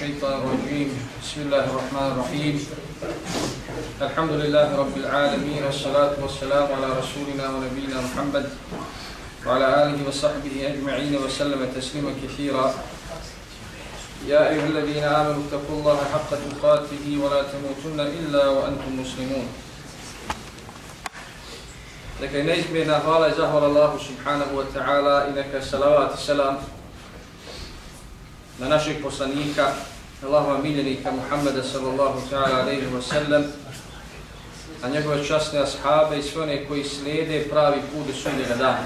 الشيطان الرجيم. بسم الله الرحمن الرحيم. الحمد لله رب العالمين والصلاة والسلام على رسولنا ونبينا محمد وعلى آله وصحبه أجمعين وسلم تسليما كثيرا. يا أيها الذين آمنوا اتقوا الله حق تقاته ولا تموتن إلا وأنتم مسلمون. Dakle, neizmjerna hvala i zahvala Allahu subhanahu wa ta'ala i na našeg poslanika, Allahova miljenika Muhammeda sallallahu ta'ala alaihi wa sallam, na njegove časne ashabe i sve one koji slijede pravi put do sudnjega dana.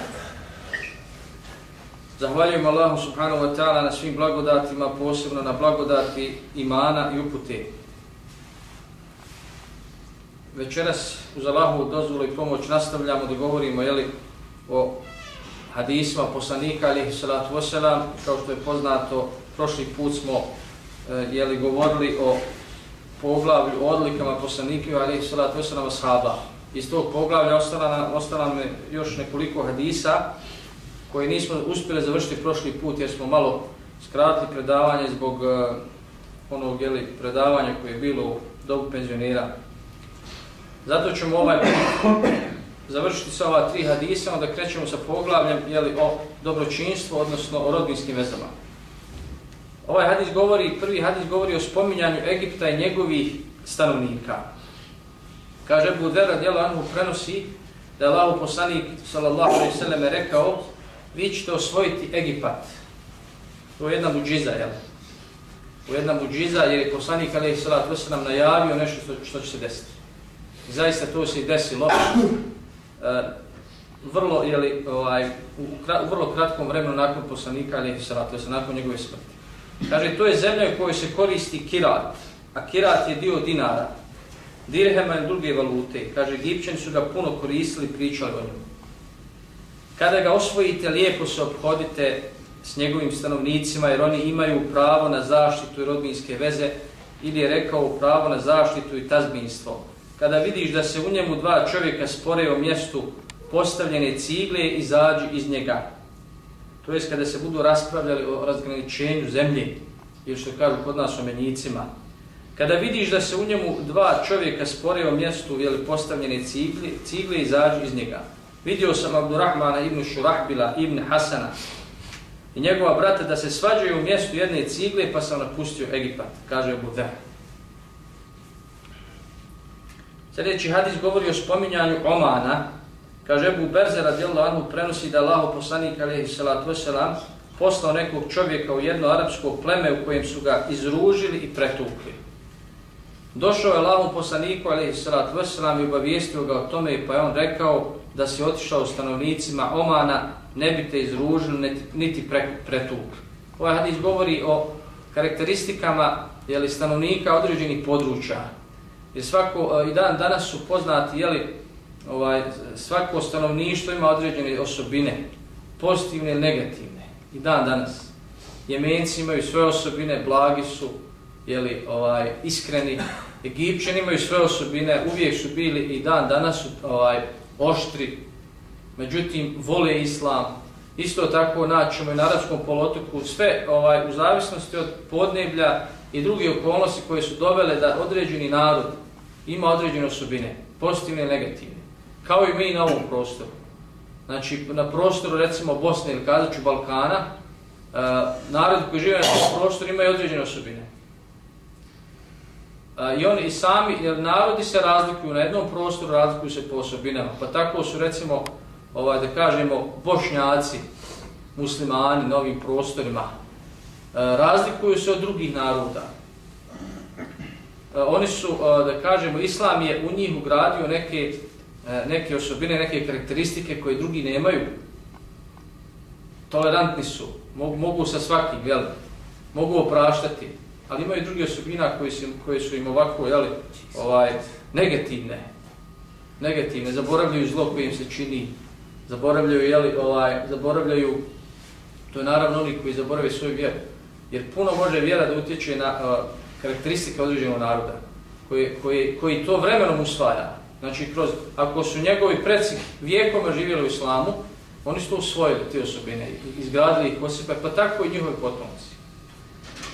Zahvaljujem Allahu subhanahu wa ta'ala na svim blagodatima, posebno na blagodati imana i upute. Večeras uz Allahu dozvolu i pomoć nastavljamo da govorimo jeli, o hadisma poslanika alihi salatu wasalam. Kao što je poznato, prošli put smo eh, e, jeli, govorili o poglavlju, o odlikama poslanika alihi salatu wasalam ashaba. Iz tog poglavlja ostala, ostala nam još nekoliko hadisa koje nismo uspjeli završiti prošli put jer smo malo skratili predavanje zbog uh, onog jeli, predavanja koje je bilo u dobu penzionira. Zato ćemo ovaj završiti sa ova tri hadisa, onda krećemo sa poglavljem jeli, o dobročinstvu, odnosno o rodbinskim vezama. Ovaj hadis govori, prvi hadis govori o spominjanju Egipta i njegovih stanovnika. Kaže Abu Dera, djelo Anhu prenosi da je Allah poslanik sallallahu alaihi sallam rekao vi ćete osvojiti Egipat. To je jedna muđiza, jel? To je jedna muđiza jer je poslanik alaihi salatu nam najavio nešto što, što će se desiti. I zaista to se i desilo. E, vrlo, jeli, ovaj, u, u, vrlo kratkom vremenu nakon poslanika alaihi salatu wasalam, nakon njegove smrti. Kaže, to je zemlja u kojoj se koristi kirat, a kirat je dio dinara, dirhema i druge valute. Kaže, Egipćani su ga puno koristili, pričali o njemu. Kada ga osvojite, lijepo se obhodite s njegovim stanovnicima, jer oni imaju pravo na zaštitu i rodbinske veze, ili je rekao pravo na zaštitu i tazbinstvo. Kada vidiš da se u njemu dva čovjeka spore o mjestu postavljene cigle, izađi iz njega. To jest kada se budu raspravljali o razgraničenju zemlje, ili što kažu kod nas o menjicima. Kada vidiš da se u njemu dva čovjeka spore o mjestu ili postavljene cigle, cigle izađu iz njega. Vidio sam Abdurrahmana ibn Šurahbila ibn Hasana i njegova brata da se svađaju u mjestu jedne cigle pa sam napustio Egipat, kaže Abu Dhar. Sljedeći hadis govori o spominjanju Omana. Kaže Abu Berze radijallahu anhu prenosi da Allahu poslanik alaihi salatu wasalam poslao nekog čovjeka u jedno arapsko pleme u kojem su ga izružili i pretukli. Došao je Allahom poslaniku alaihi salatu wasalam i obavijestio ga o tome pa je on rekao da si otišao stanovnicima Omana, ne bi te izružili, niti pretukli. Ovaj hadis govori o karakteristikama jeli, stanovnika određenih područja. Jer svako, e, i dan danas su poznati, jeli, ovaj, svako stanovništvo ima određene osobine, pozitivne ili negativne. I dan danas. Jemenci imaju svoje osobine, blagi su, jeli, ovaj, iskreni. Egipćani imaju svoje osobine, uvijek su bili i dan danas su ovaj, oštri, međutim vole islam. Isto tako naćemo i na arabskom polotoku sve ovaj, u zavisnosti od podneblja i druge okolnosti koje su dovele da određeni narod ima određene osobine, pozitivne i negativne. Kao i mi na ovom prostoru. Znači, na prostoru, recimo, Bosne ili Kazaću, znači, Balkana, uh, narod koji žive na tom prostoru imaju određene osobine. Uh, I oni i sami, jer narodi se razlikuju na jednom prostoru, razlikuju se po osobinama. Pa tako su, recimo, ovaj, da kažemo, bošnjaci, muslimani na ovim prostorima, uh, razlikuju se od drugih naroda. Uh, oni su, uh, da kažemo, islam je u njih ugradio neke, E, neke osobine, neke karakteristike koje drugi nemaju. Tolerantni su, mogu, mogu sa svakim, jel? mogu opraštati, ali imaju drugi osobina koje su, koje su im ovako, jel, ovaj, negativne. Negativne, zaboravljaju zlo koje im se čini, zaboravljaju, jel, ovaj, zaboravljaju, to je naravno oni koji zaborave svoju vjeru. Jer puno može vjera da utječe na uh, karakteristike određenog naroda, koji, koji, koji to vremenom usvaja. Znači, kroz, ako su njegovi preci vijekoma živjeli u islamu, oni su to usvojili, te osobine, izgradili ih o pa tako i njihovi potomci.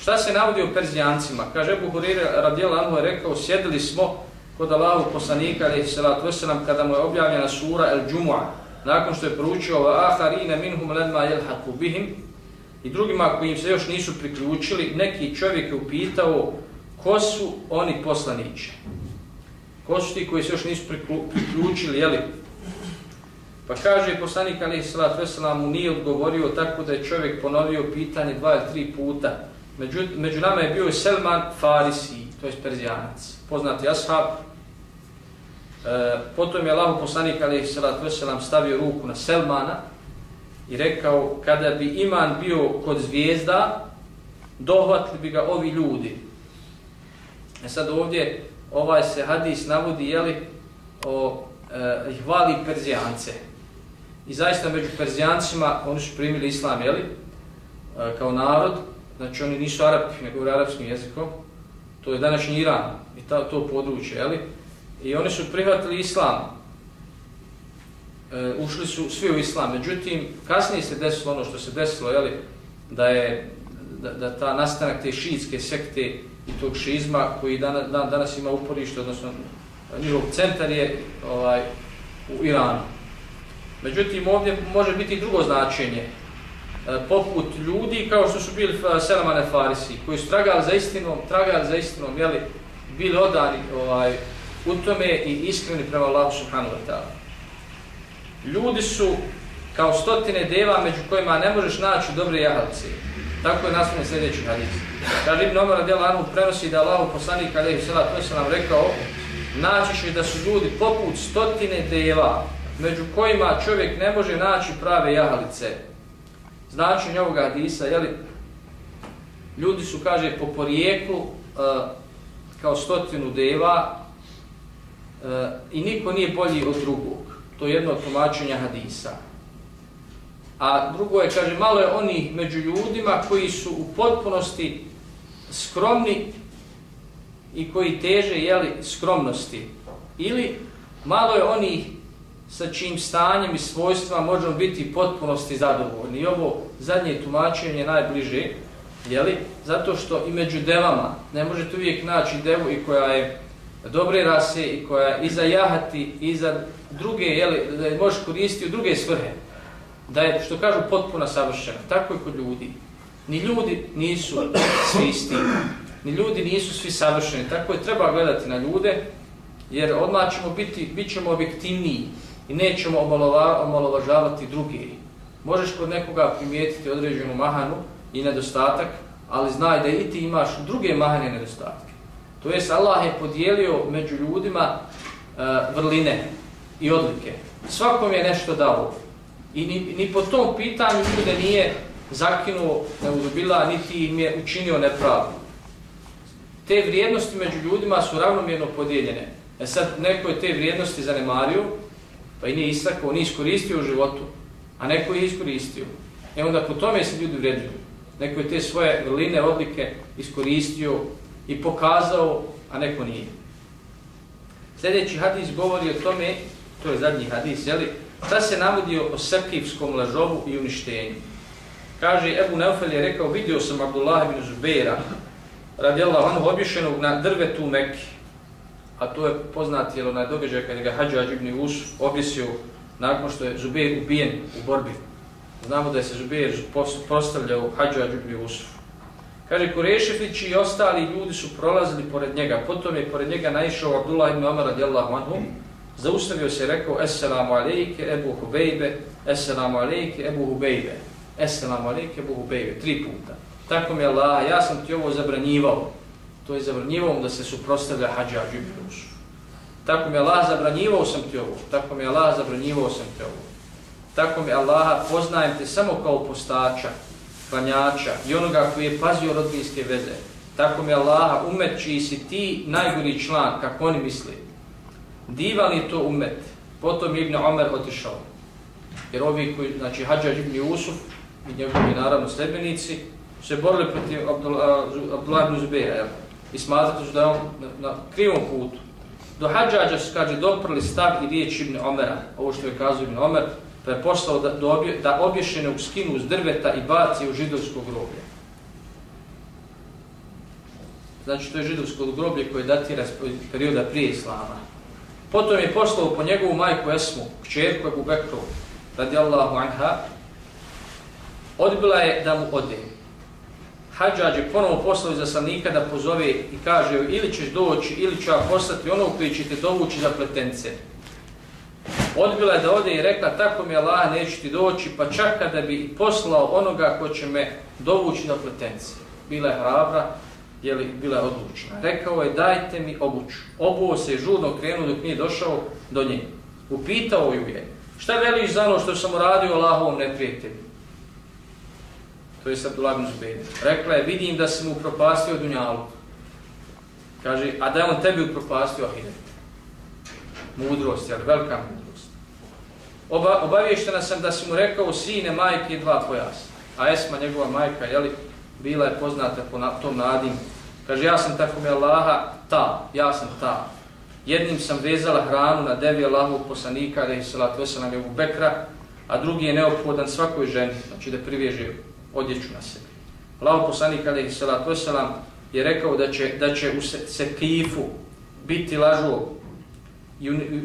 šta se navodi o Perzijancima? Kaže Ebu Hurire radijel Anhu je rekao, sjedili smo kod Allahu poslanika, ali salatu wasalam, kada mu je objavljena sura El Džumu'a, nakon što je poručio aharine minhum ledma jelhaku bihim, i drugima koji im se još nisu priključili, neki čovjek je upitao ko su oni poslanići. Ko su ti koji se još nisu priključili, jeli? Pa kaže poslanik Ali Salat Veselam mu nije odgovorio tako da je čovjek ponovio pitanje dva ili tri puta. Među, među nama je bio i Selman Farisi, to je Perzijanac, poznati ashab. E, potom je Allah poslanik Ali Salat Veselam stavio ruku na Selmana i rekao kada bi iman bio kod zvijezda, dohvatili bi ga ovi ljudi. E sad ovdje ovaj se hadis navodi jeli, o e, hvali Perzijance. I zaista među Perzijancima oni su primili islam jeli, e, kao narod, znači oni nisu Arapi, nego govore arapskim jezikom, to je današnji Iran i ta, to područje, jeli? i oni su prihvatili islam, e, ušli su svi u islam, međutim kasnije se desilo ono što se desilo, jeli, da je da, da ta nastanak te šiitske sekte i tog šizma koji dan, dan, danas ima uporište, odnosno njihov centar je ovaj, u Iranu. Međutim, ovdje može biti drugo značenje, e, poput ljudi kao što su bili e, Selamane Farisi, koji su tragali za istinom, tragali za istinom, jeli, bili odani ovaj, u tome i iskreni prema Allahu subhanahu wa ta'ala. Ljudi su kao stotine deva među kojima ne možeš naći dobre jahalce. Tako je nastavno sljedeći hadis. Kaže Ibn Omar radijal anhu prenosi da Allah poslanik alejhi salatu nam rekao naći da su ljudi poput stotine deva među kojima čovjek ne može naći prave jahalice. Značenje ovoga hadisa, je li ljudi su kaže po porijeklu uh, kao stotinu deva uh, i niko nije bolji od drugog. To je jedno od tumačenja hadisa. A drugo je, kaže, malo je oni među ljudima koji su u potpunosti skromni i koji teže jeli, skromnosti. Ili malo je oni sa čim stanjem i svojstva možemo biti potpunosti zadovoljni. I ovo zadnje tumačenje je najbliže, jeli? zato što i među devama ne možete uvijek naći devu i koja je dobre rase i koja je i za jahati i za druge, jeli, da je možeš koristiti u druge svrhe da je, što kažu, potpuna savršena. Tako i kod ljudi. Ni ljudi nisu svi isti. Ni ljudi nisu svi savršeni. Tako je treba gledati na ljude, jer odmah ćemo biti, bit ćemo objektivniji i nećemo omalova, omalovažavati druge. Možeš kod nekoga primijetiti određenu mahanu i nedostatak, ali znaj da i ti imaš druge mahane nedostatke. To jest, Allah je podijelio među ljudima uh, vrline i odlike. Svakom je nešto dao. I ni, ni po tom pitanju ljude nije zakinuo neuzubila, niti im je učinio nepravdu. Te vrijednosti među ljudima su ravnomjerno podijeljene. E sad, neko je te vrijednosti zanemario, pa i nije istakao, nije iskoristio u životu, a neko je iskoristio. E onda po tome se ljudi vreduju. Neko je te svoje vrline, odlike iskoristio i pokazao, a neko nije. Sljedeći hadis govori o tome, to je zadnji hadis, jeli, Šta se navodi o srkivskom lažovu i uništenju? Kaže, Ebu Neufel je rekao, vidio sam Abdullah ibn Zubeira, radijallahu anhu, obješenog na drvetu Mekke. A to je poznat, jel onaj događaj kada ga Hadžađ ibn Us objesio nakon što je Zubeir ubijen u borbi. Znamo da je se Zubeir postavljao Hadžađ ibn Usuf. Kaže, Kurešefići i ostali ljudi su prolazili pored njega. Potom je pored njega naišao Abdullah ibn Amar radijallahu anhu, zaustavio se i rekao Esselamu alejke Ebu Hubejbe, Esselamu alejke Ebu Hubejbe, Esselamu alejke Buhu Bejve, tri puta. Tako mi je Allah, ja sam ti ovo zabranjivao. To je zabranjivao da se suprostavlja hađa Džibrilusu. Tako mi je Allah, zabranjivao sam ti ovo. Tako mi je Allah, zabranjivao sam ti ovo. Tako mi Allah, poznajem te samo kao postača, klanjača i onoga koji je pazio rodbinske veze. Tako mi je Allah, umet čiji si ti najgori član, kako oni misli divan je to umet. Potom Ibn Omer otišao. Jer ovi koji, znači Hadžar Ibn Usuf i njegovi naravno sledbenici, se borili protiv Abdullah ibn Zubeira, jel? I smatrate su da je on na, na krivom putu. Do Hadžađa se kaže doprli stav i riječ Ibn Omera, ovo što je kazao Ibn Omer, pa je poslao da, da, obje, da obješene u skinu uz drveta i baci u židovskog groblje. znači to je židovsko groblje koje datira s perioda prije Islama. Potom je poslao po njegovu majku Esmu, kćerku Ebu Bekru, radijallahu anha, odbila je da mu ode. Hadžađ je ponovo poslao za sanika da pozove i kaže ili ćeš doći ili ću ja poslati ono koji će te dovući za pletence. Odbila je da ode i rekla tako mi Allah neću ti doći pa čak kada bi poslao onoga ko će me dovući za pletence. Bila je hrabra, je li bila je odlučna. Rekao je dajte mi obuću. Obuo se žurno krenuo dok nije došao do nje. Upitao ju je šta veliš za ono što sam uradio Allahovom neprijatelju? To je sad ulagno zbedi. Rekla je vidim da si mu propastio dunjalu. Kaže, a da je on tebi upropastio ahiret. Mudrost, jel, velika mudrost. Oba, obavještena sam da si mu rekao sine majke i dva pojasa. A Esma, njegova majka, jeli, bila je poznata po na, tom nadim. Kaže, ja sam tako mi Allaha ta, ja sam ta. Jednim sam vezala hranu na devi Allahovog poslanika, da je salatu wasalam je Bekra, a drugi je neophodan svakoj ženi, znači da priveže odjeću na sebi. Allahov poslanik, alaihi salatu wasalam, je rekao da će, da će u Sekifu biti lažov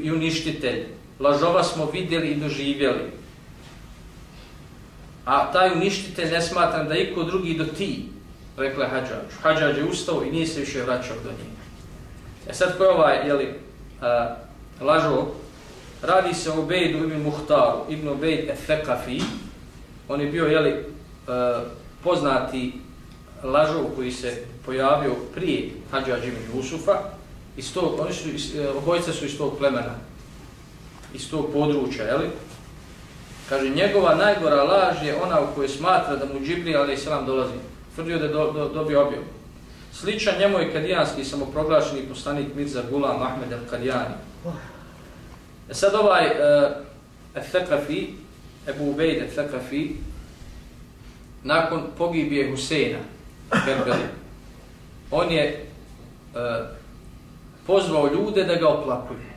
i uništitelj. Lažova smo vidjeli i doživjeli. A taj uništitelj ne smatram da iko drugi do ti, rekla Hadžađu. Hadžađ je ustao i nije se više vraćao do njega. E sad ko je ovaj, jeli, a, lažo, radi se o Ubejdu ibn Muhtaru, ibn Ubejd Efekafi, on je bio, jeli, E, poznati lažov koji se pojavio prije Hadža ibn Jusufa, iz tog, oni su, iz, e, obojice su iz tog plemena, iz tog područja, jeli, Kaže, njegova najgora laž je ona u kojoj smatra da mu Džibri, ali i selam dolazi. Tvrdio da je do, do, dobio objav. Sličan njemu je kadijanski samoproglašeni poslanik Mirza Gulam Ahmed al-Kadijani. E sad ovaj e, uh, Ethekafi, Ebu Ubejd Ethekafi, nakon pogibije Huseina, Berbeli, on je e, pozvao ljude da ga oplakuju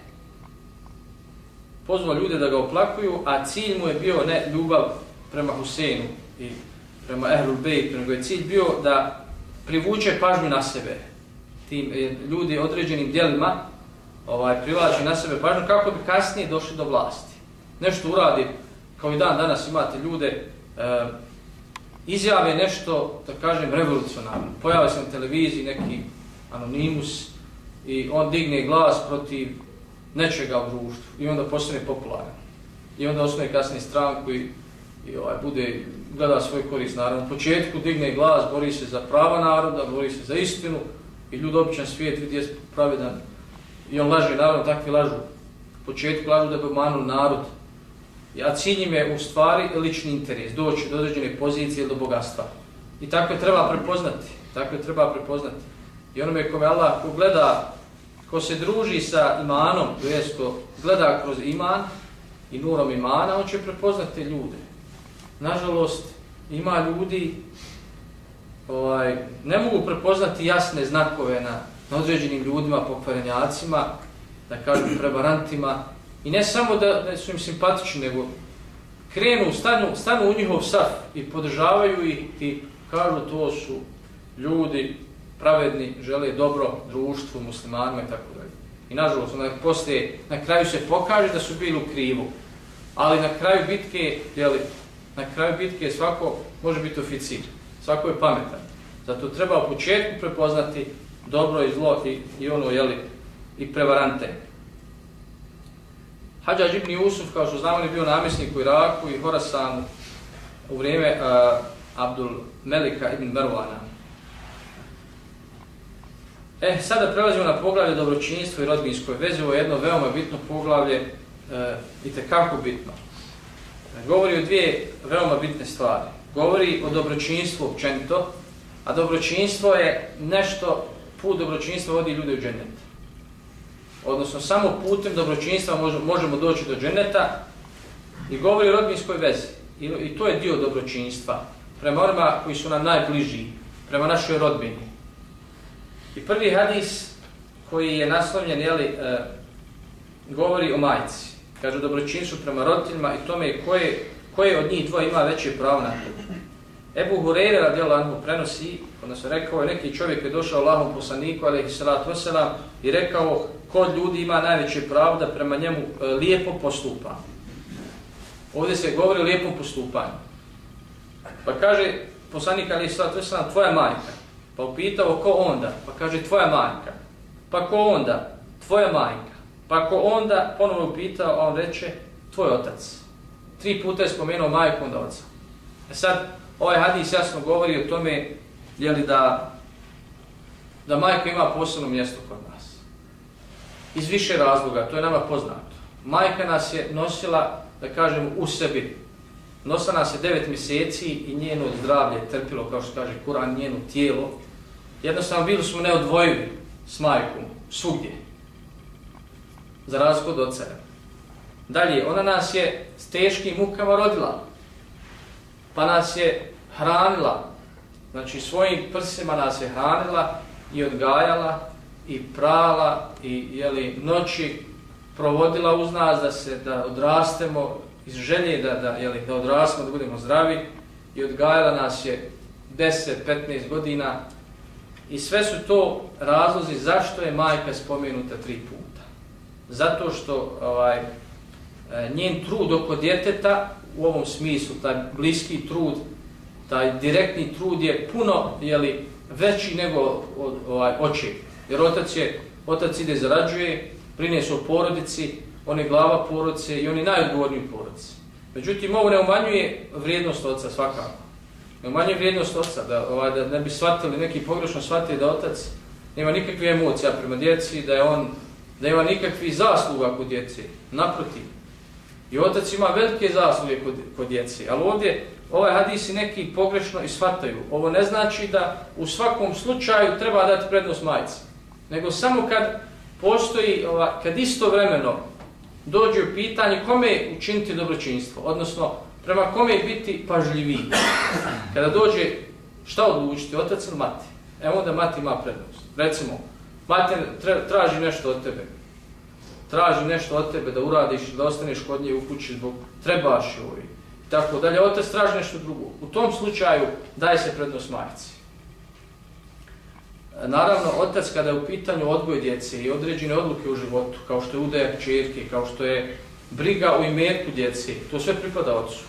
pozvao ljude da ga oplakuju, a cilj mu je bio ne ljubav prema Huseinu i prema Ehlul Bejt, nego je cilj bio da privuče pažnju na sebe. Tim e, ljudi određenim dijelima ovaj, privlači na sebe pažnju kako bi kasnije došli do vlasti. Nešto uradi, kao i dan danas imate ljude, e, izjave nešto, da kažem, revolucionarno. Pojave se na televiziji neki anonimus i on digne glas protiv nečega u društvu i onda postane popularan. I onda osnoje kasnije stranku i, i ovaj, bude, gleda svoj korist naravno. U početku digne glas, bori se za prava naroda, bori se za istinu i ljud običan svijet vidi je pravedan. I on laže, naravno, takvi lažu. U početku lažu da bi obmanu narod. A cilj im je u stvari lični interes, doći do određene pozicije ili do bogatstva. I tako je treba prepoznati. Tako je treba prepoznati. I onome kome Allah ko gleda ko se druži sa imanom, to jest ko gleda kroz iman i nurom imana, on će prepoznati ljude. Nažalost, ima ljudi ovaj, ne mogu prepoznati jasne znakove na, na određenim ljudima, pokvarenjacima, da kažem prebarantima, i ne samo da, da su im simpatični, nego krenu, stanu, stanu u njihov saf i podržavaju ih i kažu to su ljudi pravedni, žele dobro društvu, muslimanima i tako dalje. I nažalost, na, poslije, na kraju se pokaže da su bili u krivu. Ali na kraju bitke, jeli, na kraju bitke svako može biti oficir. Svako je pametan. Zato treba u početku prepoznati dobro i zlo i, i ono, jeli, i prevarante. Hadžađ ibn Jusuf, kao što znamo, je bio namjesnik u Iraku i Horasanu u vrijeme uh, Abdul Melika ibn Mervana. E, eh, sada prelazimo na poglavlje dobročinjstvo i rodbinskoj vezi. Ovo je jedno veoma bitno poglavlje e, i tekako bitno. E, govori o dvije veoma bitne stvari. Govori o dobročinjstvu općenito, a dobročinjstvo je nešto, put dobročinjstva vodi ljude u džennet. Odnosno, samo putem dobročinjstva možemo doći do dženeta i govori o rodbinskoj vezi. I, I to je dio dobročinjstva prema onima koji su nam najbliži, prema našoj rodbini. I prvi hadis koji je naslovljen, jeli, e, govori o majci. Kaže dobročinstvo prema roditeljima i tome koje, koje od njih dvoje ima veće pravo na to. Ebu Hureyre radijalahu anhu prenosi, odnosno rekao je neki čovjek je došao Allahom poslaniku, alaihi salatu wasalam, i rekao kod ljudi ima najveće pravo da prema njemu e, lijepo postupa. Ovdje se govori o lijepom postupanju. Pa kaže poslanik alaihi salatu wasalam, tvoja majka. Pa upitao ko onda? Pa kaže tvoja majka. Pa ko onda? Tvoja majka. Pa ko onda, ponovno upitao, a on reče, tvoj otac. Tri puta je spomenuo majku onda oca. E sad, ovaj hadis jasno govori o tome, jeli da, da majka ima posebno mjesto kod nas. Iz više razloga, to je nama poznato. Majka nas je nosila, da kažem, u sebi. Nosila nas je devet mjeseci i njeno zdravlje trpilo, kao što kaže Kur'an, njeno tijelo. Jednostavno, bili smo neodvojivi s majkom, svugdje. Za razliku od oca. Dalje, ona nas je s teškim mukama rodila. Pa nas je hranila. Znači, svojim prsima nas je hranila i odgajala i prala i jeli, noći provodila uz nas da se da odrastemo iz želje da, da, jeli, da odrastemo, da budemo zdravi i odgajala nas je 10-15 godina i sve su to razlozi zašto je majka spomenuta tri puta. Zato što ovaj, e, njen trud oko djeteta u ovom smislu, taj bliski trud, taj direktni trud je puno jeli, veći nego od, ovaj, očev. Jer otac, je, otac ide zarađuje, prinese o porodici, on je glava porodice i on je najodgovorniji porodici. Međutim, ovo ne umanjuje vrijednost oca svakako. Ne umanjuje vrijednost oca, da, ovaj, da ne bi shvatili, neki pogrešno shvatili da otac nema nikakve emocija prema djeci, da je on da ima nikakvi zasluga kod djece. Naprotiv, I otac ima velike zasluge kod, kod djece. Ali ovdje ovaj hadisi neki pogrešno ishvataju. Ovo ne znači da u svakom slučaju treba dati prednost majci. Nego samo kad postoji, ova, kad istovremeno dođe u pitanje kome učiniti dobročinstvo. Odnosno, prema kome biti pažljiviji. Kada dođe šta odlučiti, otac ili mati? Evo onda mati ima prednost. Recimo, mati traži nešto od tebe traži nešto od tebe da uradiš da ostaneš kod nje u kući zbog trebaš joj i tako dalje, otac traži nešto drugo. U tom slučaju daje se prednost majci. Naravno, otac kada je u pitanju odgoj djece i određene odluke u životu, kao što je udajak čerke, kao što je briga u imetku djece, to sve pripada ocu.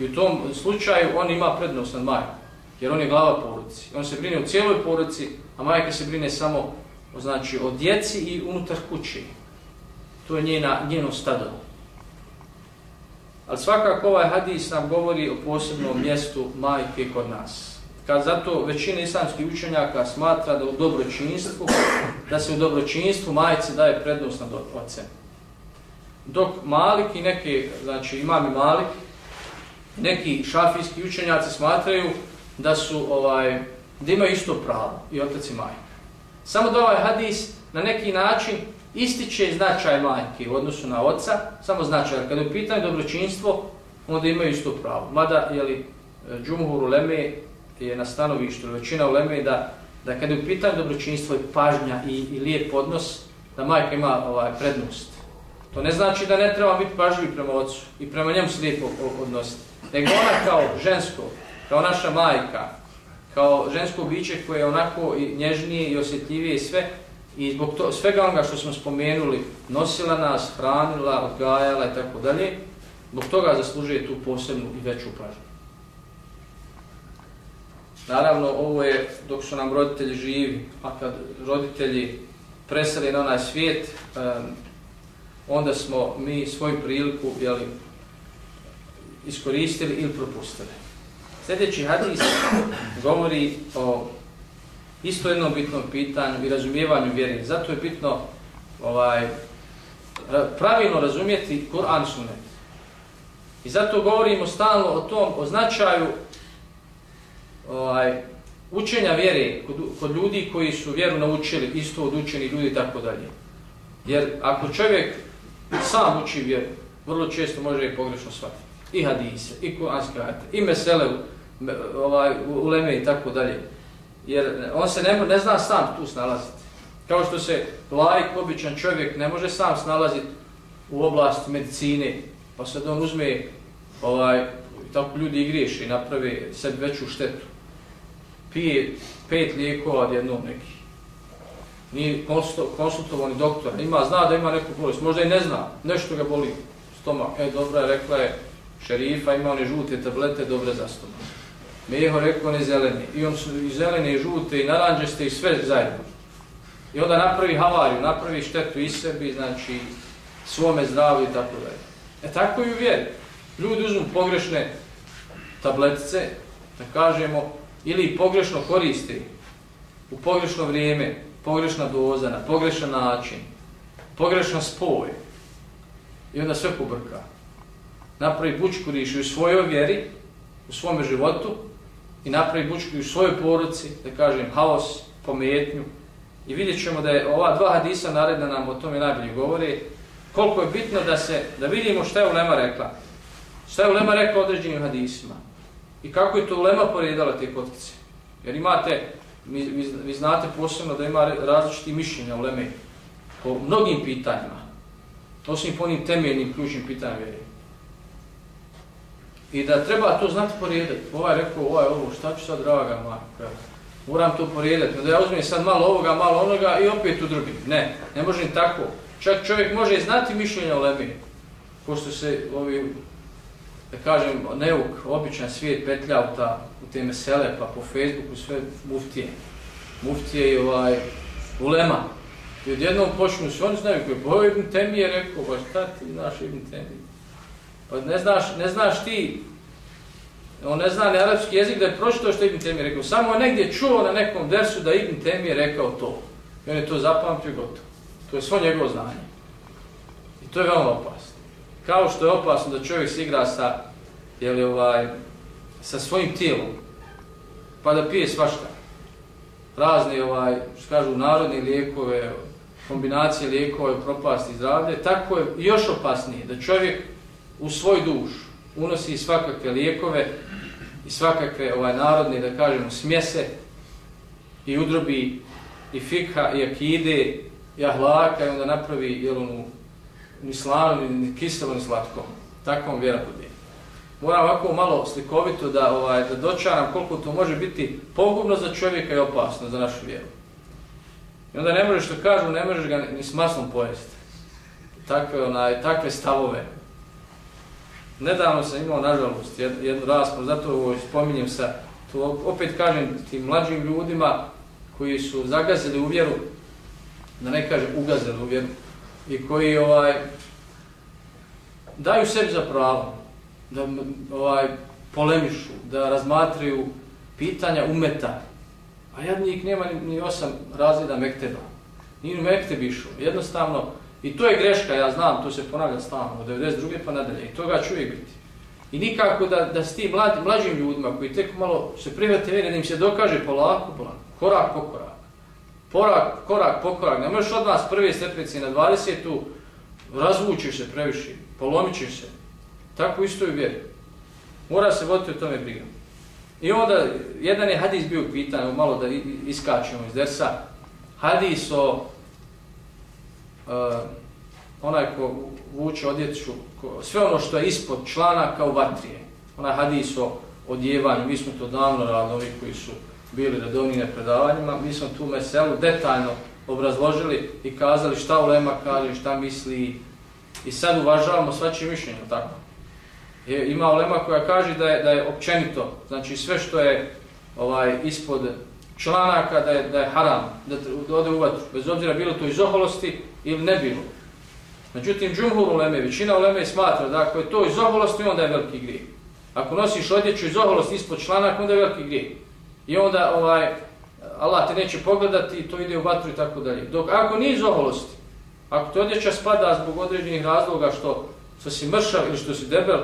I u tom slučaju on ima prednost nad majkom, jer on je glava porodici. On se brine u cijeloj porodici, a majka se brine samo znači, o djeci i unutar kuće to je njena, njeno stado. Ali svakako ovaj hadis nam govori o posebnom mjestu majke kod nas. Kad zato većina islamskih učenjaka smatra da u dobročinstvu, da se u dobročinstvu majice daje prednost nad ocem. Dok Malik i neke, znači imam i Malik, neki šafijski učenjaci smatraju da su ovaj da imaju isto pravo i otac i majka. Samo da ovaj hadis na neki način ističe značaj majke u odnosu na oca, samo značaj. Kada je pitanje dobročinstvo, onda imaju isto pravo. Mada, jeli, džumhur uleme Leme je na stanovištu, većina uleme Leme da, da kada je pitanje dobročinstvo i pažnja i, i lijep odnos, da majka ima ovaj prednost. To ne znači da ne treba biti pažljivi prema ocu i prema njemu se lijepo odnositi. Nego ona kao žensko, kao naša majka, kao žensko biće koje je onako i nježnije i osjetljivije i sve, I zbog to, svega onoga što smo spomenuli, nosila nas, hranila, odgajala i tako dalje, zbog toga zaslužuje tu posebnu i veću pažnju. Naravno, ovo je dok su nam roditelji živi, a kad roditelji preseli na onaj svijet, um, onda smo mi svoju priliku jeli, iskoristili ili propustili. Sljedeći hadis govori o isto jedno bitno pitanje i razumijevanju vjere. Zato je bitno ovaj pravilno razumjeti Kur'an sunet. I zato govorimo stalno o tom, o značaju ovaj, učenja vjere kod, kod ljudi koji su vjeru naučili, isto od učeni ljudi i tako dalje. Jer ako čovjek sam uči vjeru, vrlo često može i pogrešno shvatiti. I hadise, i kuranske ajte, i mesele ovaj, uleme i tako dalje jer on se ne, ne zna sam tu snalaziti. Kao što se lajk, običan čovjek, ne može sam snalaziti u oblasti medicine, pa se on uzme ovaj, tako ljudi igriješe i naprave sebi veću štetu. Pije pet lijekova odjednom neki. Nije konsultovani doktor, ima, zna da ima neku bolest, možda i ne zna, nešto ga boli stomak. E, dobra je, rekla je šerifa, ima one žute tablete, dobre za stomak. Meho rekao ne zeleni. I on su i zelene, i žute, i naranđeste, i sve zajedno. I onda napravi havariju, napravi štetu i sebi, znači svome zdravlju i tako dalje. E tako i u vjeri. Ljudi uzmu pogrešne tabletice, da kažemo, ili pogrešno koriste u pogrešno vrijeme, pogrešna doza, na pogrešan način, pogrešan spoj. I onda sve pobrka. Napravi bučkuriš u svojoj vjeri, u svome životu, i napravi bučku u svojoj poruci, da kažem, haos, pometnju. I vidjet ćemo da je ova dva hadisa naredna nam o tome najbolje govore, koliko je bitno da se da vidimo šta je Ulema rekla. Šta je Ulema rekla određenim hadisima. I kako je to Ulema poredala te kotkice. Jer imate, vi, vi, vi znate posebno da ima različiti mišljenja Uleme po mnogim pitanjima. Osim po onim temeljnim ključnim pitanjima vjeri. I da treba to znati porijedati. Ovaj rekao, ovaj ovo, šta ću sad draga Marko? Moram to porijedati. Da ja uzmem sad malo ovoga, malo onoga i opet u drugi. Ne, ne može tako. Čak čovjek može znati mišljenja o Lemi, pošto se ovi, da kažem, neuk, običan svijet petlja u, ta, u te mesele, pa po Facebooku sve muftije. Muftije i ovaj, ulema. I odjednom počnu se, oni znaju koji, bo Ibn Temi je rekao, baš šta ti znaš Ibn Temi? Pa ne znaš, ne znaš ti, on ne zna ni arapski jezik da je pročito što Ibn Temije rekao, samo je negdje čuo na nekom dersu da Ibn Temije rekao to. I on je to zapamtio gotovo. To je svo njegovo znanje. I to je veoma opasno. Kao što je opasno da čovjek se igra sa, jeli, ovaj, sa svojim tijelom, pa da pije svašta. Razne, ovaj, što kažu, narodne lijekove, kombinacije lijekove, propasti zdravlje, tako je još opasnije da čovjek u svoj duš unosi svakakve lijekove i svakakve ovaj, narodne, da kažemo, smjese i udrobi i fikha i akide i ahlaka i onda napravi jel onu ni slanu, ni kiselo, ni slatko. Vjera bude. Moram ovako malo slikovito da ovaj da dočaram koliko to može biti pogubno za čovjeka i opasno za našu vjeru. I onda ne možeš što kažu, ne možeš ga ni s maslom pojesti. Takve, onaj, takve stavove. Nedavno sam imao, nažalost, jednu raspravu, zato ovo spominjem sa, to opet kažem tim mlađim ljudima koji su zagazili u vjeru, da ne kažem ugazili u vjeru, i koji ovaj daju sebi za pravo da ovaj polemišu, da razmatraju pitanja umeta. A jadnik nema ni, ni osam razreda mekteba. Nije u mektebi išao. Jednostavno, i to je greška, ja znam, to se ponavlja stalno, od 92. pa nadalje. I toga ću uvijek biti. I nikako da, da s tim mlad, mlađim ljudima koji tek malo se prihvate vjeri, da im se dokaže polako, polako, korak po korak porak, korak po korak, ne možeš od nas prve stepnice na 20. razvučiš se previše, polomičiš se. Tako isto i vjeri. Mora se voditi o tome briga. I onda, jedan je hadis bio pitan, malo da iskačemo iz dersa, hadis o uh, onaj ko vuče odjeću, ko, sve ono što je ispod člana kao vatrije. Onaj hadis o odjevanju, mi smo to davno radili, ovi koji su bili redovni na predavanjima, mi smo tu meselu detaljno obrazložili i kazali šta Ulema kaže, šta misli i sad uvažavamo svačije mišljenje, tako. Je, ima Ulema koja kaže da je, da je općenito, znači sve što je ovaj ispod članaka da je, da je haram, da, da ode u vatru, bez obzira bilo to iz oholosti ili ne bilo. Međutim, džumhur Uleme, većina Uleme smatra da ako je to iz oholosti, onda je veliki grijeh. Ako nosiš odjeću iz oholosti ispod članak, onda je veliki grijeh. I onda ovaj Allah te neće pogledati i to ide u vatru i tako dalje. Dok ako nije iz oholosti, ako to odjeća spada zbog određenih razloga što, što si mršav ili što si debel,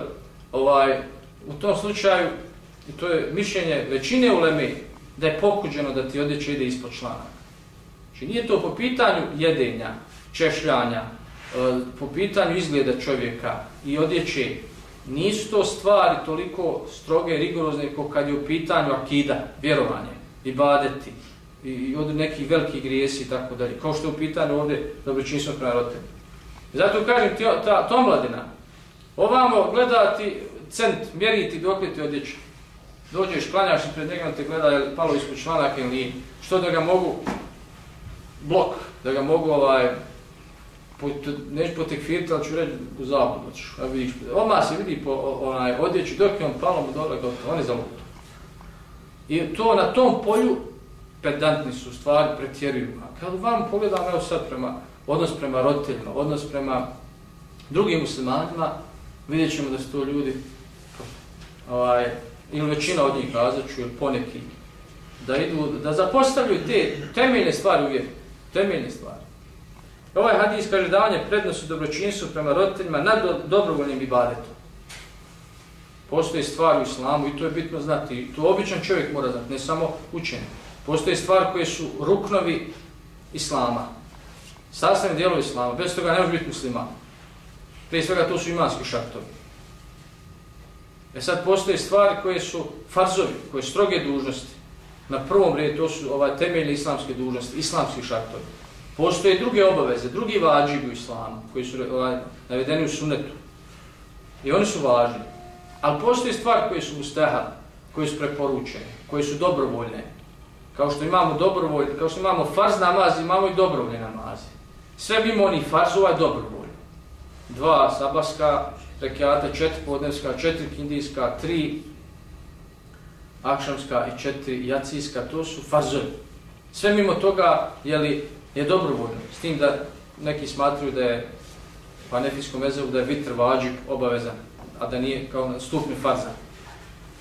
ovaj, u tom slučaju, i to je mišljenje većine uleme, da je pokuđeno da ti odjeća ide ispod člana. Znači nije to po pitanju jedenja, češljanja, e, po pitanju izgleda čovjeka i odjeće, nisu to stvari toliko stroge i rigorozne kao kad je u pitanju akida, vjerovanje, ibadeti i, i od nekih velikih grijesi i tako dalje, kao što je u pitanju ovdje dobročinstvo prema roditelju. Zato kažem ti, ta, to mladina, ovamo gledati cent mjeriti dok li ti odjeća. Dođeš, klanjaš i pred njegom te gleda je li palo ispod članaka ili nije. Što da ga mogu blok, da ga mogu ovaj, po, neću potekfiriti, ali ću reći u zabudu. Oma se vidi po onaj odjeću dok je on palo mu dole, gotovo, on je zaluto. I to na tom polju pedantni su stvari, pretjeruju. A kad vam pogledam, evo sad prema, odnos prema roditeljima, odnos prema drugim muslimanima, vidjet ćemo da su to ljudi, ovaj, ili većina od njih kazat ću, ili poneki, da idu, da zapostavljaju te temeljne stvari uvijek, temeljne stvari. Ovaj hadis kaže davanje prednosu dobročinstvu prema roditeljima nad dobrovoljnim ibadetom. Postoje stvari u islamu i to je bitno znati. To običan čovjek mora znati, ne samo učenje. Postoje stvari koje su ruknovi islama. Sastavni dijelovi islama. Bez toga ne može biti muslima. Prije svega to su imanski šartovi. E sad postoje stvari koje su farzovi, koje su stroge dužnosti. Na prvom redu to su ovaj temeljne islamske dužnosti, islamski šartovi. Postoje druge obaveze, drugi vađibi u islamu, koji su ovaj, navedeni u sunetu. I oni su važni. Ali postoje stvari koje su usteha, koje su preporučene, koje su dobrovoljne. Kao što imamo dobrovoljne, kao što imamo farz namaz, imamo i dobrovoljne namaze. Sve mimo onih farzova je dobrovoljne. Dva sabaska, rekiata, četiri podnevska, četiri kindijska, tri akšamska i četiri jacijska, to su farzovi. Sve mimo toga je, li, je dobrovoljno. S tim da neki smatruju da je pa nefijskom mezevu da je vitr vađib obavezan a da nije kao stupni farza.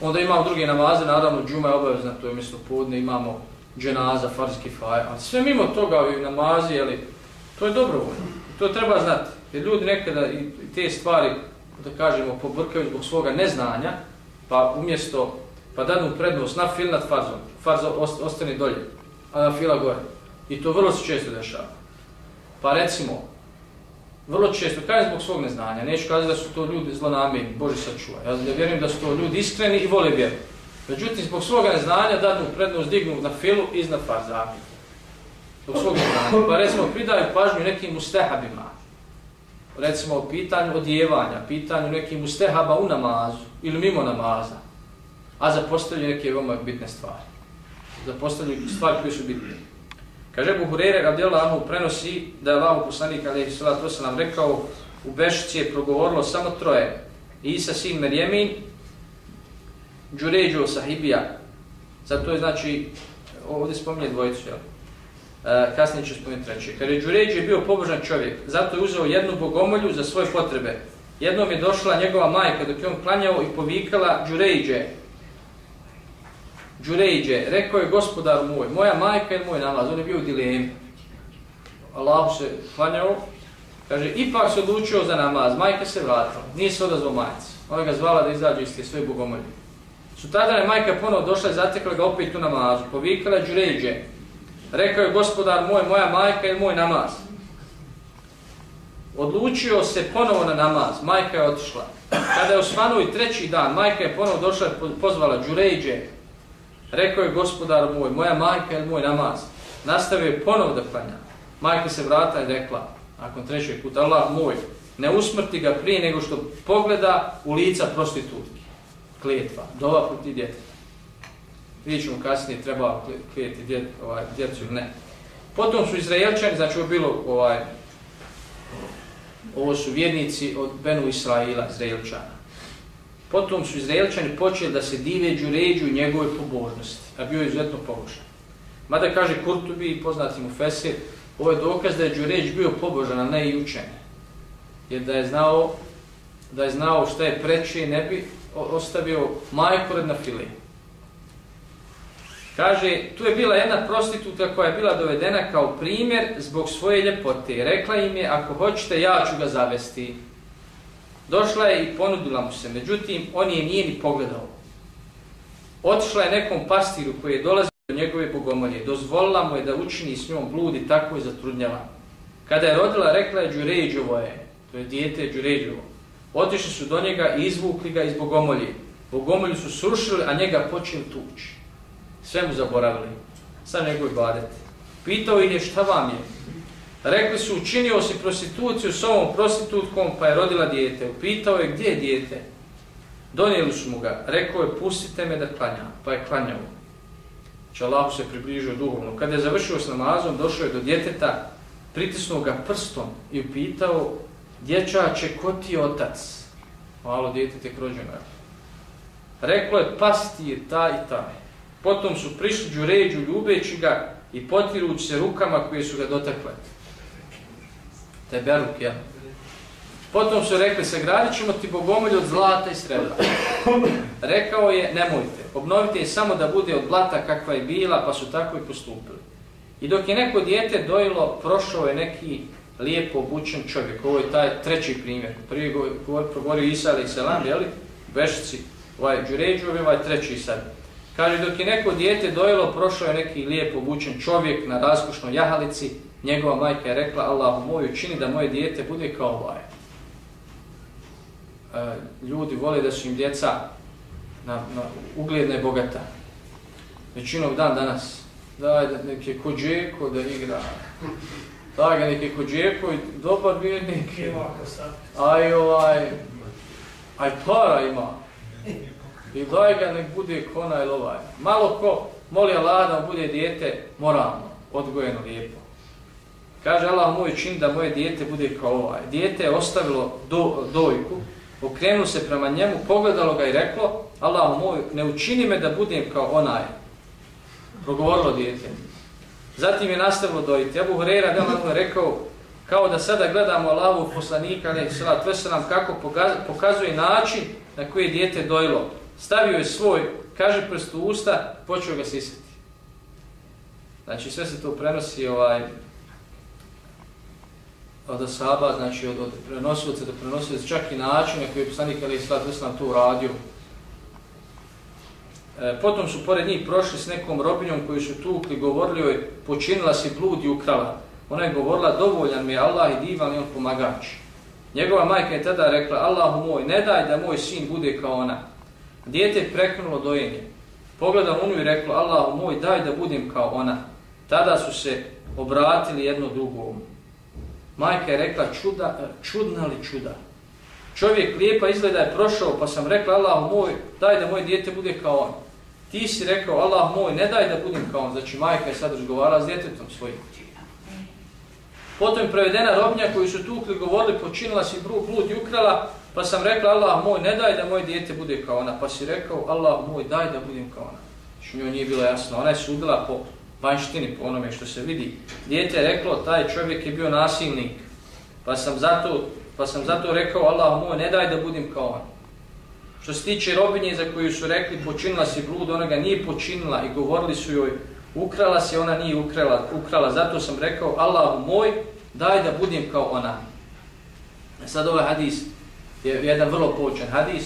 Onda imamo druge namaze, naravno džuma je obavezna, to je mjesto podne, imamo dženaza, farski faj, ali sve mimo toga i namazi, jeli, to je dobrovoljno. To treba znati, jer ljudi nekada i te stvari, da kažemo, pobrkaju zbog svoga neznanja, pa umjesto, pa danu prednost na fil nad farzom, farza ostane dolje, a na fila gore. I to vrlo se često dešava. Pa recimo, vrlo često, kaj zbog svog neznanja, neću kazati da su to ljudi zlonameni, Bože sačuva. Ja, ja vjerujem da su to ljudi iskreni i vole vjeru. Međutim, zbog svoga neznanja dadnu prednost dignu na filu iznad farza. Zbog svog neznanja. Pa recimo, pridaju pažnju nekim ustehabima. Recimo, pitanju odjevanja, pitanju nekim ustehaba u namazu ili mimo namaza. A zapostavljaju neke veoma bitne stvari. Zapostavljaju stvari koje su bitne. Kaže Abu Hurere radijallahu anhu prenosi da je Allahu poslanik alejhi salatu vesselam rekao u Bešci je progovorilo samo troje. Isa sin Merjemin, Đuređo sahibija. Zato je znači, ovdje spominje dvojicu, jel? E, kasnije ću spomenuti treće. Kada je Đuređo bio pobožan čovjek, zato je uzeo jednu bogomolju za svoje potrebe. Jednom je došla njegova majka dok je on klanjao i povikala Đuređe, Đurejđe, rekao je gospodar moj, moja majka ili moj namaz, on je bio u dilemi. Allah se klanjao, kaže, ipak se odlučio za namaz, majka se vratila, nije se odazvao majci. Ona ga zvala da izađe iz te svoje bogomolje. Su tada je majka ponovo došla i zatekla ga opet u namazu, povikala Đurejđe, rekao je gospodar moj, moja majka ili moj namaz. Odlučio se ponovo na namaz, majka je otišla. Kada je osvanuo i treći dan, majka je ponovo došla i pozvala Đurejđe, Rekao je gospodar moj, moja majka ili moj namaz. Nastavio je ponovo da klanja. Majka se vrata i rekla, nakon trećeg puta, Allah moj, ne usmrti ga prije nego što pogleda u lica prostitutki. Klijetva, dova proti djeteta. Vidjet ćemo kasnije, treba klijeti djet, ovaj, djecu ili ne. Potom su Izraelčani, znači ovo bilo, ovaj, ovo su vjernici od Benu Israila, Izraelčana. Potom su Izraelčani počeli da se dive Đuređu njegove pobožnosti, a bio je izuzetno pobožan. Mada kaže Kurtubi, poznati mu Fesir, ovo je dokaz da je Đuređ bio pobožan, a ne i učen. Jer da je znao, da je znao šta je preče, ne bi ostavio majkored na file. Kaže, tu je bila jedna prostituta koja je bila dovedena kao primjer zbog svoje ljepote. Rekla im je, ako hoćete, ja ću ga zavesti. Došla je i ponudila mu se, međutim, on je nije ni pogledao. Otišla je nekom pastiru koji je dolazio do njegove bogomolje, dozvolila mu je da učini s njom blud i tako je zatrudnjala. Kada je rodila, rekla je Đuređovo je, to je dijete Đuređovo. Otišli su do njega i izvukli ga iz bogomolje. Bogomolju su srušili, a njega počeli tući. Sve mu zaboravili. sa njegove badete. Pitao ih je šta vam je? Rekli su, učinio si prostituciju s ovom prostitutkom, pa je rodila dijete. Upitao je, gdje je dijete? Donijeli su mu ga, rekao je, pustite me da klanjam, pa je klanjao. Znači Allah se približio duhovno. Kada je završio s namazom, došao je do djeteta, pritisnuo ga prstom i upitao, dječače, ko ti je otac? Malo djete tek rođeno. Reklo je, pasti je taj i ta. Potom su prišli džuređu ljubeći ga i potirući se rukama koje su ga dotakle. Teberuk, ja. Potom su rekli, sagradit ćemo ti bogomolj od zlata i srebra. Rekao je, nemojte, obnovite je samo da bude od blata kakva je bila, pa su tako i postupili. I dok je neko dijete dojilo, prošao je neki lijepo obučen čovjek. Ovo je taj treći primjer. Prvi govorio Isa ali selam, jeli? Vešici, ovaj Đuređuvi, ovaj treći sad. Kaže, dok je neko dijete dojelo, prošao je neki lijepo obučen čovjek na raskušnoj jahalici. Njegova majka je rekla, Allahu moj, učini da moje dijete bude kao ovaj. E, ljudi vole da su im djeca na, na ugledne bogata. Većinom dan danas. Daj da neke kođeko da igra. Daj ga neke kođeko i dobar vjernik. Aj ovaj, aj para ima. I daj ga nek bude kona ili ovaj. Malo ko moli Allah da bude dijete moralno, odgojeno, lijepo. Kaže Allah moj čin da moje dijete bude kao ovaj. Dijete je ostavilo do, dojku, okrenuo se prema njemu, pogledalo ga i reklo, Allah moj, ne učini me da budem kao onaj. Progovorilo dijete. Zatim je nastavilo dojiti. Abu Hurera je rekao, kao da sada gledamo Allahu poslanika, ne, salat, nam kako pokazuje način na koji je dijete dojilo. Stavio je svoj, kaže prst u usta, počeo ga sisati. Znači sve se to prenosi ovaj, Pa od asaba, znači od, od prenosilaca do prenosilaca, čak i način na koji je poslanik Ali Islat Islam to uradio. E, potom su pored njih prošli s nekom robinjom koju su tukli, govorili joj, počinila si blud i ukrala. Ona je govorila, dovoljan mi je Allah i divan i on pomagač. Njegova majka je tada rekla, Allahu moj, ne daj da moj sin bude kao ona. Dijete je preknulo dojenje. Pogleda u nju i rekla, Allahu moj, daj da budem kao ona. Tada su se obratili jedno drugom. Majka je rekla čuda, e, čudna li čuda. Čovjek lijepa izgleda je prošao, pa sam rekla Allah moj, daj da moje dijete bude kao on. Ti si rekao Allah moj, ne daj da budem kao on. Znači majka je sad razgovarala s djetetom svojim. Potom je prevedena robnja koju su tukli govorili, počinila si blud i ukrala, pa sam rekla Allah moj, ne daj da moje dijete bude kao ona. Pa si rekao Allah moj, daj da budem kao ona. Znači njoj nije bilo jasno. Ona je sudila po vanštini po onome što se vidi. Dijete je reklo, taj čovjek je bio nasilnik, pa sam zato, pa sam zato rekao, Allah moj, ne daj da budem kao on. Što se tiče robinje za koju su rekli, počinila si blud, ona ga nije počinila i govorili su joj, ukrala se, ona nije ukrala, ukrala. Zato sam rekao, Allah moj, daj da budem kao ona. E sad ovaj hadis je jedan vrlo poučan hadis,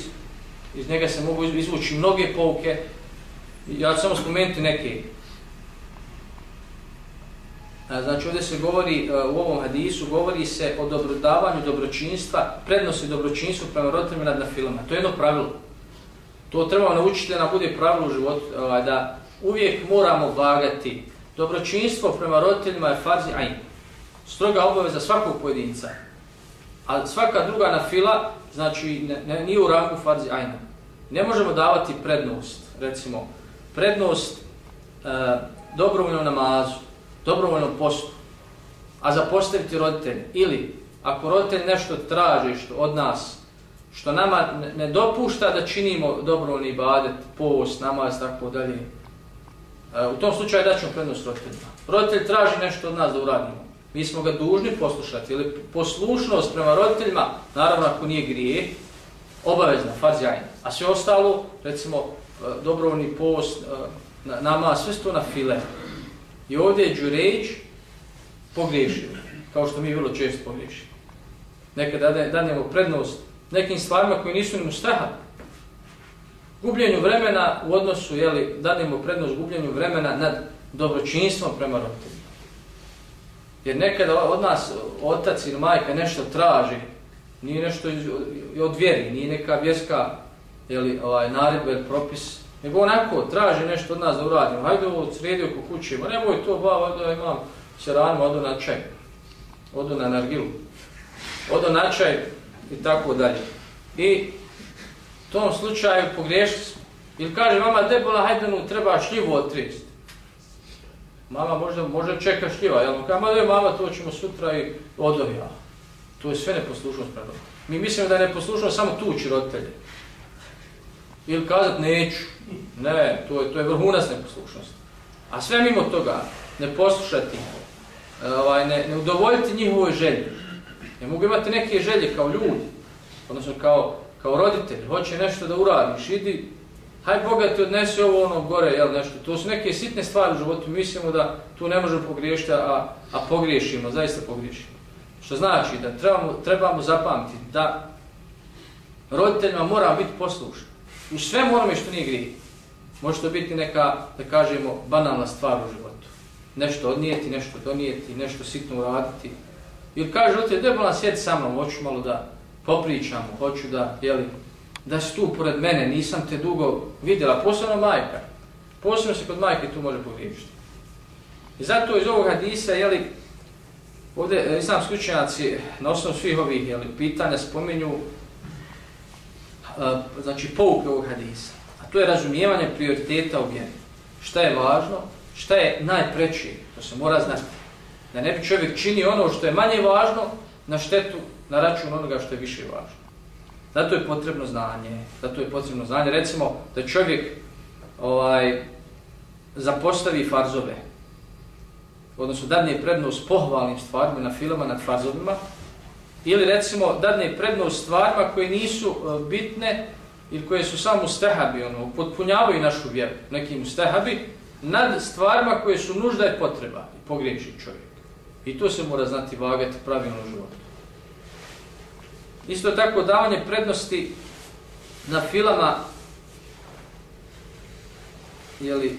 iz njega se mogu izvući mnoge pouke, ja ću samo spomenuti neke. Znači ovdje se govori e, u ovom hadisu, govori se o dobrodavanju dobročinstva, prednosti dobročinstva prema roditeljima nad na filma. To je jedno pravilo. To treba naučiti da nam bude pravilo u životu, e, da uvijek moramo vagati. Dobročinstvo prema roditeljima je farzi ajn. Stroga obaveza svakog pojedinca. A svaka druga na fila, znači ne, ne, nije u rangu farzi ajna. Ne možemo davati prednost, recimo, prednost e, dobrovoljnom namazu, dobrovoljnom postu, a zapostaviti roditelj ili ako roditelj nešto traži što od nas, što nama ne dopušta da činimo dobrovoljni ibadet, post, namaz, tako dalje, e, u tom slučaju daćemo prednost roditeljima. Roditelj traži nešto od nas da uradimo. Mi smo ga dužni poslušati, ili poslušnost prema roditeljima, naravno ako nije grije, obavezna, farzjajna. A sve ostalo, recimo, e, dobrovoljni post, e, namaz, nama, sve sto na file. I ovdje je Đurejić pogriješio, kao što mi vrlo često pogriješimo. Nekada danemo prednost nekim stvarima koji nisu ni mustaha. Gubljenju vremena u odnosu, jeli, danemo prednost gubljenju vremena nad dobročinstvom prema roditeljima. Jer nekada od nas otac ili majka nešto traži, nije nešto od vjeri, nije neka vjerska jeli, ovaj, naredba ili propis, Nego onako, traži nešto od nas da uradimo. Hajde ovo sredi oko kuće. Ma nemoj to, ba, da imam se ranimo, odu na čaj. Odu na nargilu. Odu na čaj i tako dalje. I U tom slučaju pogriješili smo. Ili kaže mama debola, hajde nu treba šljivu otrist. Mama možda može čeka šljiva, jel? Kaže, mama, mama, to ćemo sutra i odovija. To je sve neposlušnost pred Mi mislimo da je neposlušnost samo tući roditelje. Ili kazat neću. Ne, to je, to je vrhunac neposlušnosti. A sve mimo toga, ne poslušati, e, ovaj, ne, ne udovoljiti njihovoj želji. Ne mogu imati neke želje kao ljudi, odnosno kao, kao roditelj, hoće nešto da uradiš, idi, haj Boga ti odnesi ovo ono gore, jel nešto. To su neke sitne stvari u životu, mislimo da tu ne možemo pogriješiti, a, a pogriješimo, zaista pogriješimo. Što znači da trebamo, trebamo zapamtiti da roditeljima mora biti poslušan. U sve moramo što nije grije. Može to biti neka, da kažemo, banalna stvar u životu. Nešto odnijeti, nešto donijeti, nešto sitno uraditi. Ili kaže roditelj, da sjedi bolan sjeti sa mnom, hoću malo da popričamo, hoću da, jeli, da si tu pored mene, nisam te dugo vidjela, posebno majka. Posebno se kod majke tu može pogriješiti. I zato iz ovog hadisa, jeli, ovdje e, islamski učenjaci na osnovu svih ovih jeli, pitanja spominju znači pouke ovog hadisa. A to je razumijevanje prioriteta u vjeri. Šta je važno, šta je najpreći, to se mora znati. Da ne bi čovjek čini ono što je manje važno na štetu, na račun onoga što je više važno. Zato je potrebno znanje. Zato je potrebno znanje. Recimo da čovjek ovaj zapostavi farzove. Odnosno dadne prednost pohvalnim stvarima na filama nad farzovima. Ili recimo dadne prednost stvarima koje nisu e, bitne ili koje su samo stehabi, ono, potpunjavaju našu vjeru, nekim stehabi, nad stvarima koje su nužda i potreba i pogriješi čovjek. I to se mora znati vagati pravilno u životu. Isto tako davanje prednosti na filama jeli,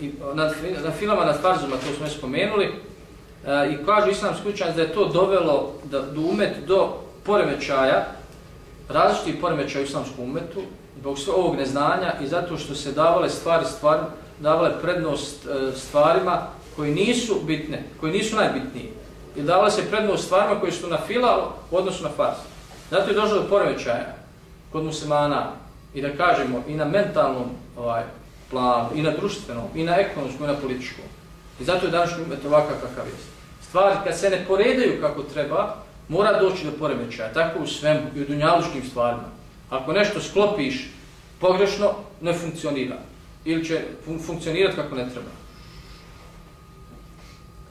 i na, na filama nad farzuma, to smo spomenuli, e, i kažu islamski učenjaci da je to dovelo da, do umet do poremećaja, različitih poremećaja u islamskom umetu, zbog sve ovog neznanja i zato što se davale stvari, stvar, davale prednost e, stvarima koji nisu bitne, koji nisu najbitniji. i davale se prednost stvarima koji su na fila u odnosu na fars. Zato je došlo do poremećaja kod muslimana i da kažemo i na mentalnom ovaj, planu, i na društvenom, i na ekonomskom, i na političkom. I zato je današnji umet ovakav kakav je. Stvari kad se ne poredaju kako treba, mora doći do poremećaja, tako u svemu i u dunjaluškim stvarima. Ako nešto sklopiš pogrešno, ne funkcionira. Ili će fun funkcionirati kako ne treba.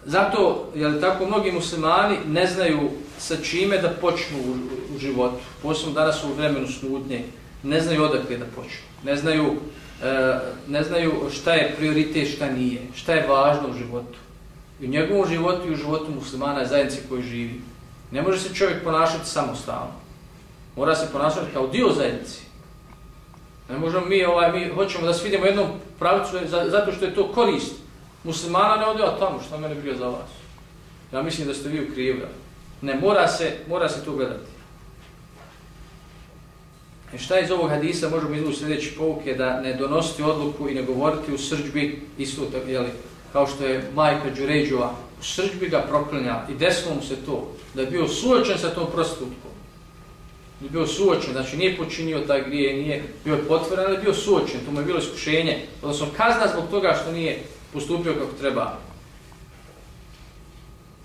Zato, je tako, mnogi muslimani ne znaju sa čime da počnu u, u životu. Posebno danas u vremenu snudnje. Ne znaju odakle da počnu. Ne znaju, e, ne znaju šta je prioritet, šta nije. Šta je važno u životu. I u njegovom životu i u životu muslimana i zajednice koji živi. Ne može se čovjek ponašati samostalno. Mora se ponašati kao dio zajednice. Ne možemo mi, ovaj, mi hoćemo da svidimo jednom pravicu zato što je to korist muslimana ne odjela tamo, što mene briga za vas. Ja mislim da ste vi u krivu. Ne, mora se, mora se to gledati. E šta iz ovog hadisa možemo izvući sljedeći pouke da ne donositi odluku i ne govoriti u srđbi isto, jeli, kao što je majka Đuređova, u srđbi ga proklinja i desilo mu se to, da je bio suočen sa tom prostutkom. Da je bio suočen, znači nije počinio taj grije, nije bio potvoren, ali je bio suočen, to mu je bilo iskušenje, odnosno kazna zbog toga što nije postupio kako treba.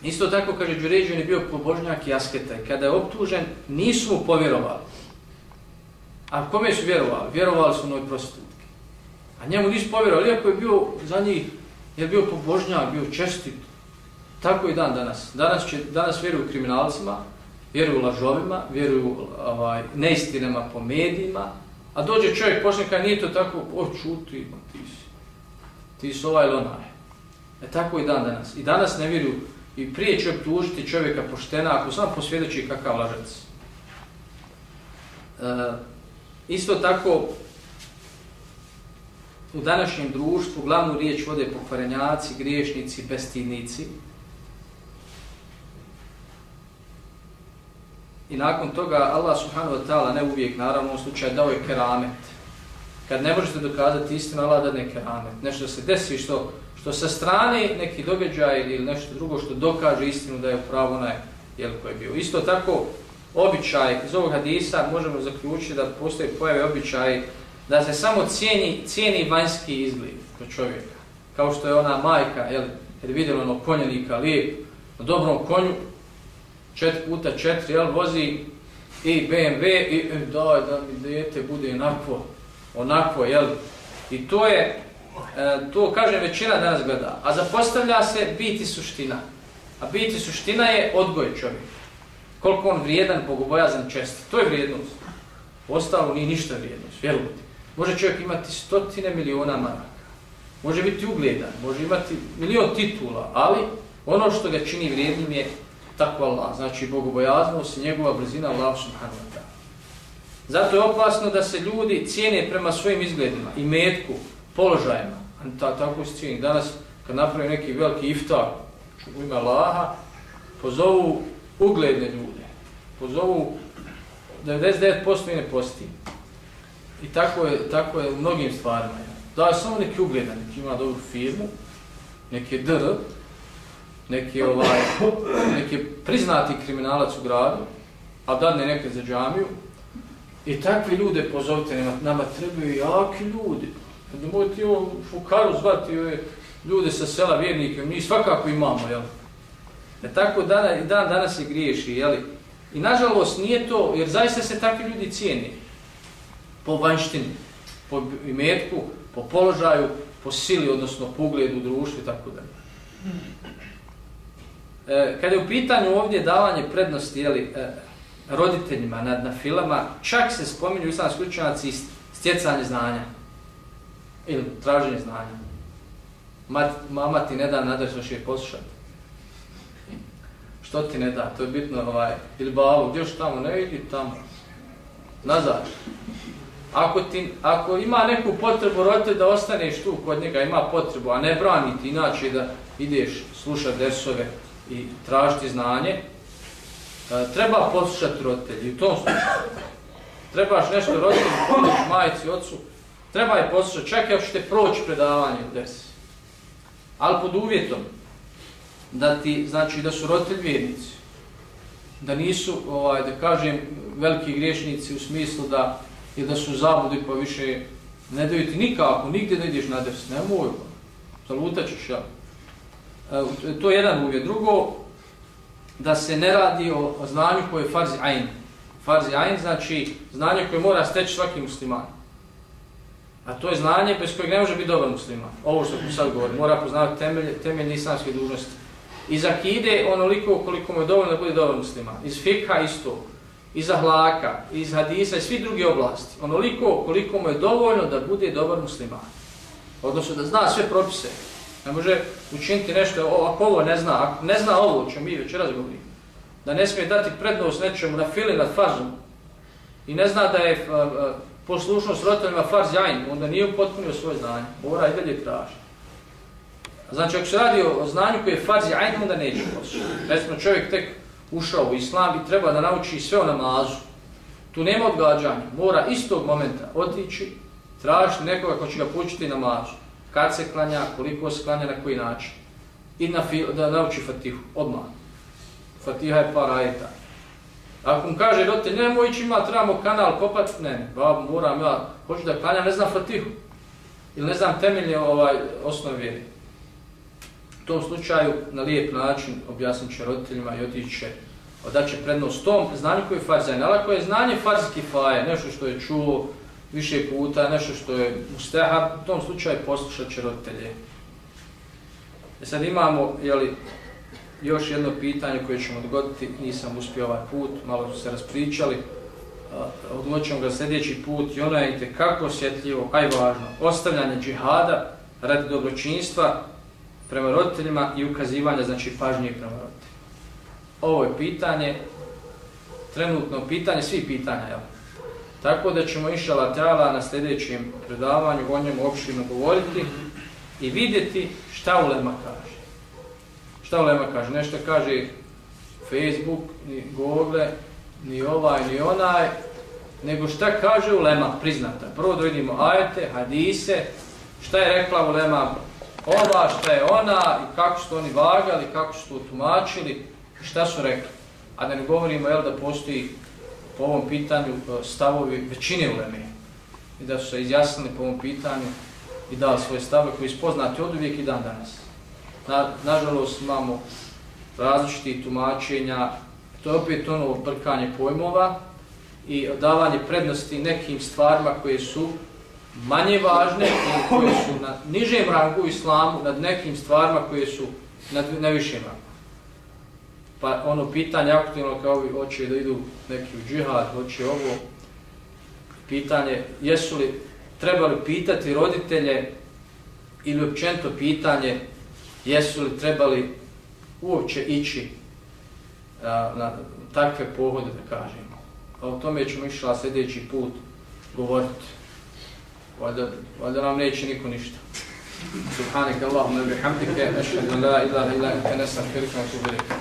Isto tako, kaže Đuređu, je bio pobožnjak i asketa. I kada je optužen, nisu mu povjerovali. A kome su vjerovali? Vjerovali su noj prostitutke. A njemu nisu povjerovali, iako je bio za njih, je bio pobožnjak, bio čestit. Tako i dan danas. Danas, će, danas vjeruju kriminalcima, vjeruju lažovima, vjeruju ovaj, neistinama po medijima, a dođe čovjek posljednika, nije to tako, o čuti, ti si ti si ovaj ili onaj. E tako i dan danas. I danas ne vjeruju i prije će optužiti čovjeka poštena ako sam posvjedoči kakav lažac. E, isto tako u današnjem društvu glavnu riječ vode pokvarenjaci, griješnici, bestidnici. I nakon toga Allah subhanahu wa ta'ala ne uvijek, naravno u slučaju, dao je keramet kad ne možete dokazati istinu, Allah da keramet. Nešto se desi što, što sa strane neki događaj ili nešto drugo što dokaže istinu da je pravo onaj jel, koji je bio. Isto tako, običaj iz ovog hadisa možemo zaključiti da postoje pojave običaj da se samo cijeni, cijeni vanjski izgled kod čovjeka. Kao što je ona majka, jel, jer vidjela ono konjenika lijep, na dobrom konju, četiri puta četiri, jel, vozi i BMW i e, daj da mi dijete bude onako, onako, jel. I to je, e, to kaže većina danas gleda, a zapostavlja se biti suština. A biti suština je odgoj čovjeka. Koliko on vrijedan, bogobojazan, čest. To je vrijednost. Ostalo nije ništa vrijednost, vjerujte. Može čovjek imati stotine miliona maraka. Može biti ugledan, može imati milion titula, ali ono što ga čini vrijednim je takva Allah. Znači, bogobojaznost i njegova brzina Allah subhanahu wa ta'ala. Zato je opasno da se ljudi cijene prema svojim izgledima i metku, položajima. Ta, tako se cijeni. Danas, kad napravi neki veliki iftar, u ime Allaha, pozovu ugledne ljude. Pozovu 99% i ne posti. I tako je, tako je u mnogim stvarima. Da je samo neki ugledan, neki ima dobru firmu, neki dr, neki, ovaj, neki priznati kriminalac u gradu, a dadne neke za džamiju, i takvi ljude pozovite, nama, nama trebaju jaki ljudi. Da moj ti ovo fukaru zvati ove ljude sa sela vjernike, mi svakako imamo, jel? E tako dan, dan danas je griješi, jel? I nažalost nije to, jer zaista se takvi ljudi cijeni po vanjštini, po imetku, po položaju, po sili, odnosno po ugledu društva i tako dalje. E, kada je u pitanju ovdje davanje prednosti jeli, e, roditeljima nad na filama, čak se spominju islamski učenjaci stjecanje znanja ili traženje znanja. Mat, mama ti ne da nadać još je poslušati. Što ti ne da? To je bitno, ovaj, ili bavu, gdje još tamo, ne idi tamo. Nazad. Ako, ti, ako ima neku potrebu roditelj da ostaneš tu kod njega, ima potrebu, a ne brani ti inače da ideš slušati desove i tražiti znanje, e, treba poslušati roditelji u tom slučaju. Trebaš nešto roditelji, pomoć majici, ocu, treba je poslušati, čak ako ćete proći predavanje u desi. Ali pod uvjetom da ti, znači da su roditelji vjernici, da nisu, ovaj, da kažem, veliki griješnici u smislu da i da su zabudi pa više ne daju ti nikako, nigdje ne ideš na desne, nemoj, zalutaćeš ja. E, to je jedan uvjet. Drugo, da se ne radi o, znanju koje je farzi ajn. Farzi ajn znači znanje koje mora steći svaki musliman. A to je znanje bez kojeg ne može biti dobar musliman. Ovo što ću sad govorim, mora poznavati temelje, temeljne islamske dužnosti. Iz akide onoliko koliko mu je dovoljno da bude dobar musliman. Iz fikha isto iz ahlaka, iz hadisa i svi drugi oblasti. Onoliko koliko mu je dovoljno da bude dobar musliman. Odnosno da zna sve propise. Ne može učiniti nešto, ako ovo ne zna, ako ne zna ovo o čemu mi već razgovorimo, da ne smije dati prednost nečemu na fili nad farzom i ne zna da je e, e, poslušnost roditeljima farz jajn, onda nije upotpunio svoje znanje. Mora i dalje traži. Znači, ako se radi o znanju koje je farz jajn, onda neće poslušati. Recimo, čovjek tek ušao u islam i treba da nauči sve o namazu. Tu nema odgađanja. Mora istog momenta otići, tražiti nekoga ko će ga pućiti namazu. Kad se klanja, koliko se klanja, na koji način. I na da nauči fatihu, odmah. Fatiha je par ajeta. Ako mu kaže roditelj, nemoj ići ima, trebamo kanal kopat, ne, bab, moram ja, hoću da klanjam, ne znam fatihu. Ili ne znam temeljne ovaj, osnove vjeri tom slučaju na lijep način objasnit će roditeljima i otići će odaće prednost tom znanju koje je farzajn. Ali ako je znanje farziki faje, nešto što je čuo više puta, nešto što je mustahab, u tom slučaju poslušat će roditelje. E sad imamo jeli, još jedno pitanje koje ćemo odgoditi, nisam uspio ovaj put, malo su se raspričali, odgoćemo ga sljedeći put i ono je kako osjetljivo, aj važno, ostavljanje džihada radi dobročinstva, prema roditeljima i ukazivanja, znači pažnje prema roditeljima. Ovo je pitanje, trenutno pitanje, svi pitanja, jel? Tako da ćemo inša latala na sljedećem predavanju o njemu opširno govoriti i vidjeti šta Ulema kaže. Šta Ulema kaže? Nešto kaže Facebook, ni Google, ni ovaj, ni onaj, nego šta kaže Ulema priznata. Prvo da vidimo ajete, hadise, šta je rekla Ulema ova, šta je ona i kako su oni vagali, kako su to tumačili, šta su rekli. a da ne govorimo jel, da postoji po ovom pitanju e, stavovi većine uleme i da su se izjasnili po ovom pitanju i dali svoje stave koji su poznati od uvijek i dan danas. Na, nažalost imamo različiti tumačenja, to je opet ono brkanje pojmova i davanje prednosti nekim stvarima koje su manje važne ili koje su na nižem rangu islamu nad nekim stvarima koje su na, na višem rangu. Pa ono pitanje aktivno kao ovi hoće da idu neki u džihad, hoće ovo, pitanje jesu li trebali pitati roditelje ili općento pitanje jesu li trebali uopće ići a, na takve pohode da kažemo. A o tome ćemo išla sljedeći put govoriti. Valjda, valjda nam neće niko ništa. Subhanak Allahumma bihamdika ashhadu an la ilaha illa anta astaghfiruka wa atubu ilayk.